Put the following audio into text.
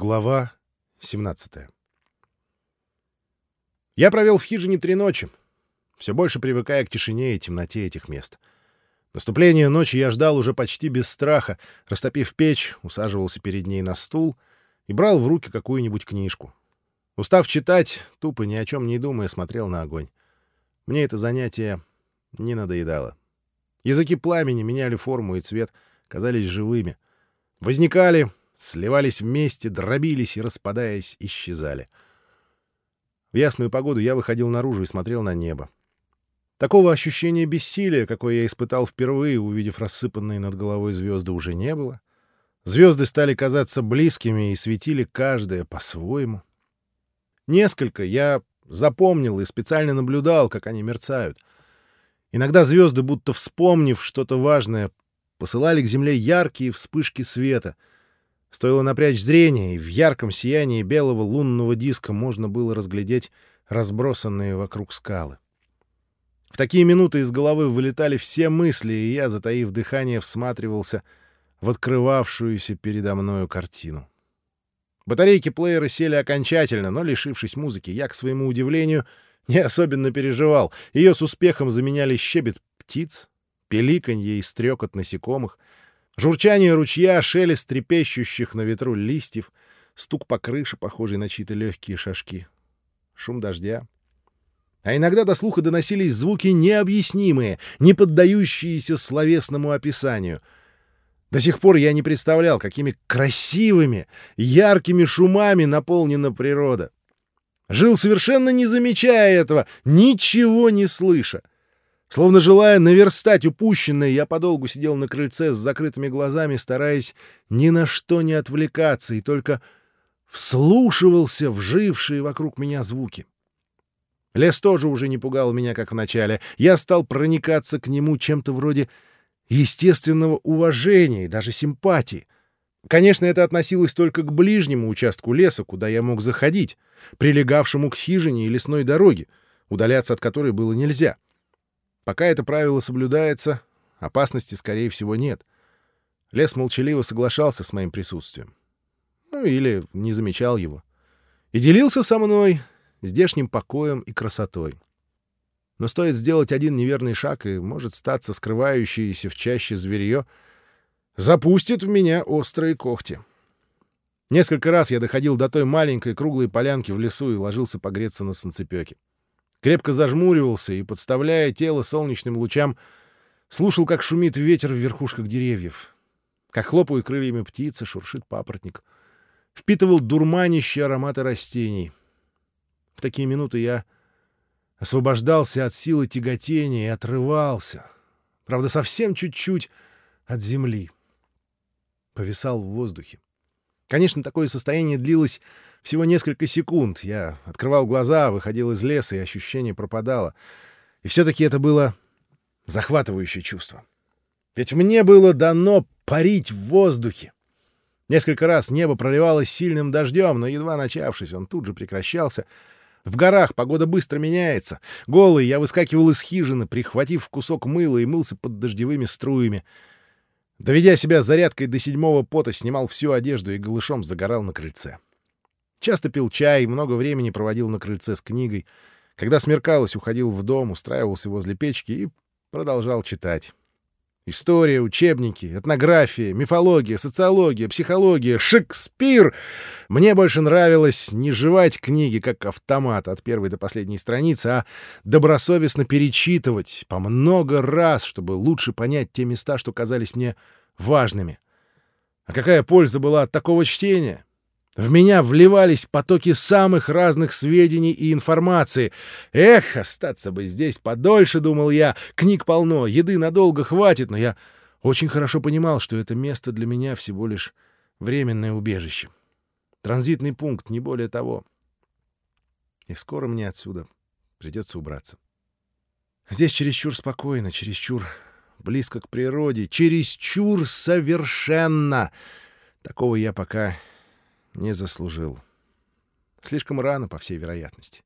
Глава 17 Я провел в хижине три ночи, все больше привыкая к тишине и темноте этих мест. Наступление ночи я ждал уже почти без страха, растопив печь, усаживался перед ней на стул и брал в руки какую-нибудь книжку. Устав читать, тупо ни о чем не думая, смотрел на огонь. Мне это занятие не надоедало. Языки пламени меняли форму и цвет, казались живыми. Возникали, сливались вместе, дробились и, распадаясь, исчезали. В ясную погоду я выходил наружу и смотрел на небо. Такого ощущения бессилия, какое я испытал впервые, увидев рассыпанные над головой звезды, уже не было. Звезды стали казаться близкими и светили каждая по-своему. Несколько я запомнил и специально наблюдал, как они мерцают. Иногда звезды, будто вспомнив что-то важное, посылали к Земле яркие вспышки света — Стоило напрячь зрение, и в ярком сиянии белого лунного диска можно было разглядеть разбросанные вокруг скалы. В такие минуты из головы вылетали все мысли, и я, затаив дыхание, всматривался в открывавшуюся передо мною картину. Батарейки плеера сели окончательно, но, лишившись музыки, я, к своему удивлению, не особенно переживал. Ее с успехом заменяли щебет птиц, пеликанье и стрекот насекомых — Журчание ручья, шелест трепещущих на ветру листьев, стук по крыше, похожий на чьи-то легкие шажки, шум дождя. А иногда до слуха доносились звуки необъяснимые, не поддающиеся словесному описанию. До сих пор я не представлял, какими красивыми, яркими шумами наполнена природа. Жил совершенно не замечая этого, ничего не слыша. Словно желая наверстать упущенное, я подолгу сидел на крыльце с закрытыми глазами, стараясь ни на что не отвлекаться, и только вслушивался в жившие вокруг меня звуки. Лес тоже уже не пугал меня, как в начале. Я стал проникаться к нему чем-то вроде естественного уважения и даже симпатии. Конечно, это относилось только к ближнему участку леса, куда я мог заходить, прилегавшему к хижине и лесной дороге, удаляться от которой было нельзя. — Пока это правило соблюдается, опасности, скорее всего, нет. Лес молчаливо соглашался с моим присутствием. Ну, или не замечал его. И делился со мной здешним покоем и красотой. Но стоит сделать один неверный шаг, и может статься скрывающееся в чаще зверье, запустит в меня острые когти. Несколько раз я доходил до той маленькой круглой полянки в лесу и ложился погреться на солнцепёке крепко зажмуривался и, подставляя тело солнечным лучам, слушал, как шумит ветер в верхушках деревьев, как хлопают крыльями птицы, шуршит папоротник. Впитывал дурманящие ароматы растений. В такие минуты я освобождался от силы тяготения и отрывался, правда, совсем чуть-чуть от земли. Повисал в воздухе. Конечно, такое состояние длилось всего несколько секунд. Я открывал глаза, выходил из леса, и ощущение пропадало. И все-таки это было захватывающее чувство. Ведь мне было дано парить в воздухе. Несколько раз небо проливалось сильным дождем, но, едва начавшись, он тут же прекращался. В горах погода быстро меняется. Голый я выскакивал из хижины, прихватив кусок мыла и мылся под дождевыми струями. Доведя себя зарядкой до седьмого пота, снимал всю одежду и голышом загорал на крыльце. Часто пил чай, много времени проводил на крыльце с книгой. Когда смеркалось, уходил в дом, устраивался возле печки и продолжал читать. История, учебники, этнография, мифология, социология, психология, Шекспир. Мне больше нравилось не жевать книги как автомат от первой до последней страницы, а добросовестно перечитывать по много раз, чтобы лучше понять те места, что казались мне важными. А какая польза была от такого чтения? В меня вливались потоки самых разных сведений и информации. Эх, остаться бы здесь подольше, думал я. Книг полно, еды надолго хватит, но я очень хорошо понимал, что это место для меня всего лишь временное убежище. Транзитный пункт, не более того. И скоро мне отсюда придется убраться. Здесь чересчур спокойно, чересчур близко к природе, чересчур совершенно. Такого я пока не заслужил. Слишком рано, по всей вероятности.